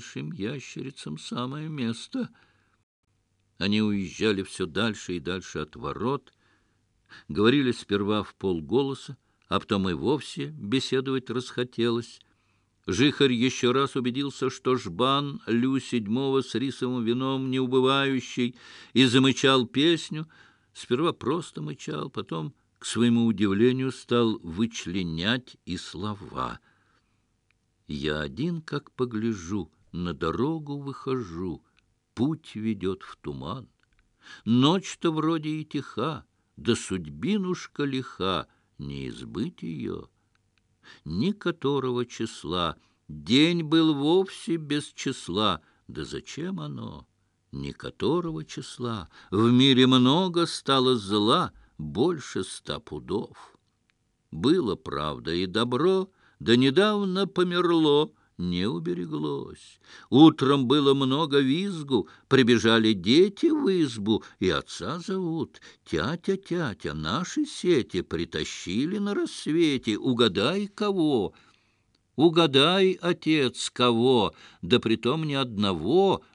شم یا شرط سام انی جلف سودشید دلشا و روت گوریل پہ پو گھ اپتما ووپس وس کھت ریخر یہ شرا سب دل سان لو سوی سم نیوشی مچال پیسن چال پتو سو دینس تل وچل نات اسلف واہ دین کھکھ پگلس ز روگو زح پوتوی دت تمان نوچ تو تہ د سودبینشکل خ نیس بہ نکاو چھسل دین بل ووف سبسچھ لا دھینو نو چھسل و میرمنو گل زل لہ بولش تفدھ بل پر دبرو نو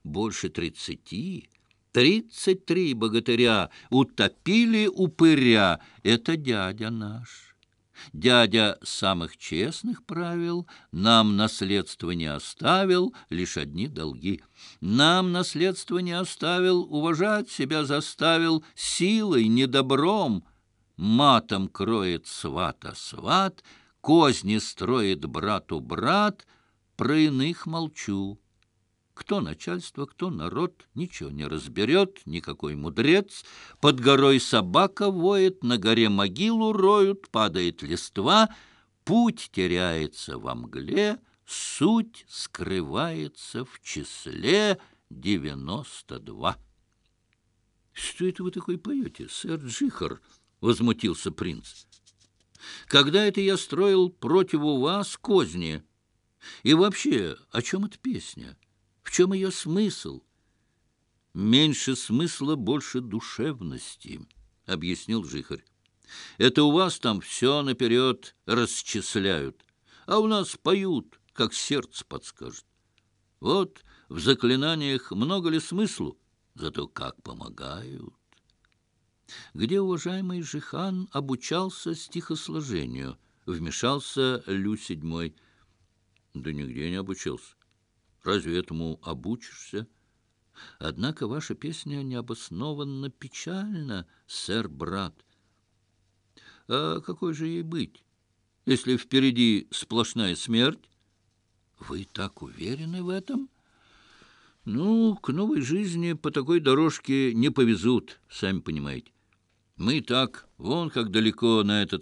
بورش تریت سی تریت سی بگتریات داج سمکھ چیس نکھ پرا نام نسل تون اسد نلگی نام نسل ون اس رات سے بیز است سیل نبرو ماتم کروئت ساتس وات کوس ترویت برات رات پرکھ مل چھو چلتو نوت نیچو نرس بروت نکوئی مدرس پھر سا بک و گرم پا دستواں پوچ چیت سمگل سفل سرنس واس کوزن یہ وبشی اچھو مت پیسن в чем ее смысл? Меньше смысла, больше душевности, — объяснил Жихарь. Это у вас там все наперед расчисляют, а у нас поют, как сердце подскажет. Вот в заклинаниях много ли смыслу, зато как помогают. Где уважаемый Жихан обучался стихосложению, вмешался Лю седьмой. Да нигде не обучился. ادنکھ پکشانہ پھر دشن کو دروش کے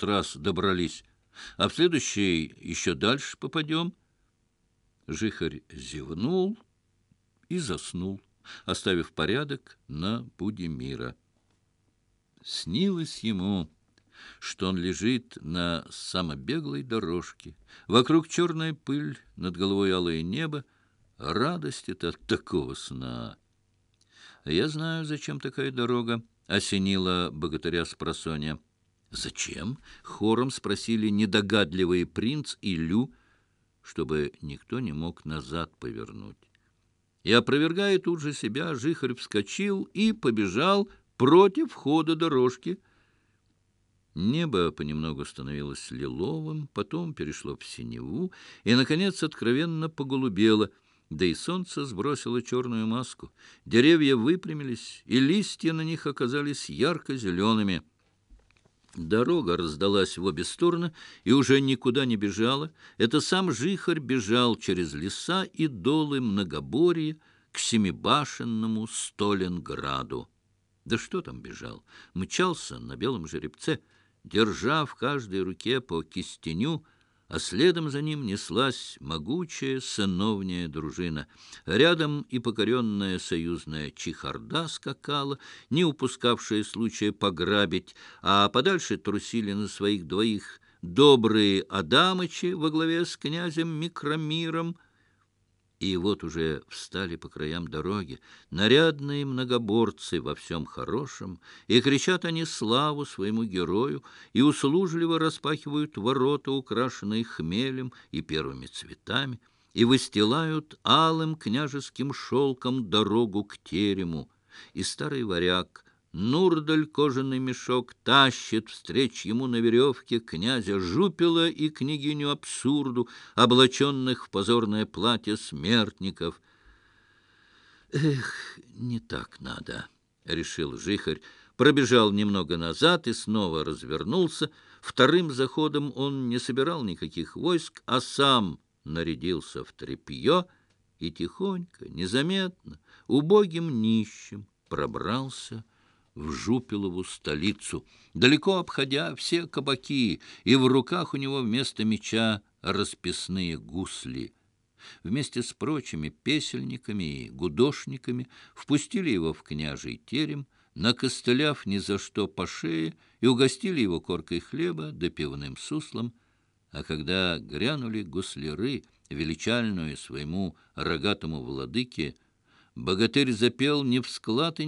راس دبر رو نول عز نول اس میرا شتون نمبل در روشک وقرک چور نئی پل نلویا نیبہ راتس تک نا چمت داروگہ اے نیلا بگ تریاس پسونیا زم ہورمس پریسی پرینس ای لو نکتو نموک نظات پبر یا پبر گائے پتو پوب سی نونی نگل بیل سن سروسل چورنو جیسٹینس یار قلعہ دروغ دلس و بستر یو شینی برجالہ سمجھی برجال چرز لسا دولم نبوری کسم باشن نمو سولینا اسل زن نسل مغوچھ سنو نین ردم اپ کر سی خرداس کھال نیوسکاف شیسلوچ پگ رابط آ پدرش ترسیلوئی دوبر ادام وگلویس کنیازم مکھرم میرم یہ ووتر دروگی نری نیم نگہ بورت سبسم خروشم اخرش انسل یہ رو یہ سلوج لورس پکوت و روت رش نکھ میلم یہ پیرو متوت تام تلائت عالم کنیا کم شو کم دروگ تھیمو اس طرح و نور دلوکھ تاش تریچ نبرو کہ پذور نلاتس میر نکف نت نادا ذیخر پریبرشال نمنگات نوس بر نولس ترم ذخودم اون نسبر الکھ اس نر دیوسف تر پہ نظمیات ابوگر Жупилову столицу, далеко обходя все кабаки, и в руках у него вместо меча расписные гусли. Вместе с прочими песельниками и гудошниками впустили его в княжий терем, накостыляв ни за что по шее, и угостили его коркой хлеба да пивным суслом. А когда грянули гусляры, величальную своему рогатому владыке, богатырь запел не в склад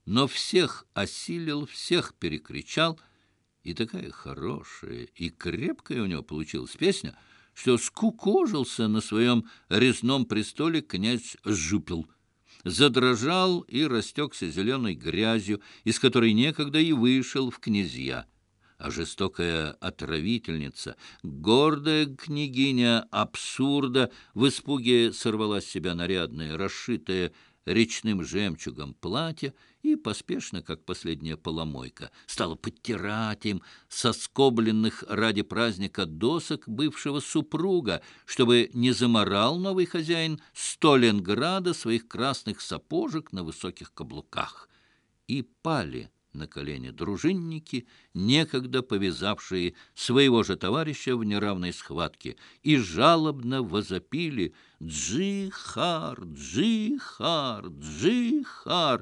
и не в лад, но всех осилил, всех перекричал, и такая хорошая и крепкая у него получилась песня, что скукожился на своем резном престоле князь Жупил. Задрожал и растекся зеленой грязью, из которой некогда и вышел в князья. А жестокая отравительница, гордая княгиня абсурда, в испуге رچھنم زیمچم پلاتہ یہ پس پیشنکھ پس لدن پلموکہ سل پات سسکوبل رجب پرازنکھ دسک ب سروگہ بھظما رال نوزین سٹولین گرادس واسنک سپورٹک نسخ قبل کھ پال نلیندروجن کی نیق اک دہ پبی زافشی صبح واشاطوار شو نرو نسوات کے ار ضالب ن و پیل زی خار زی خار زار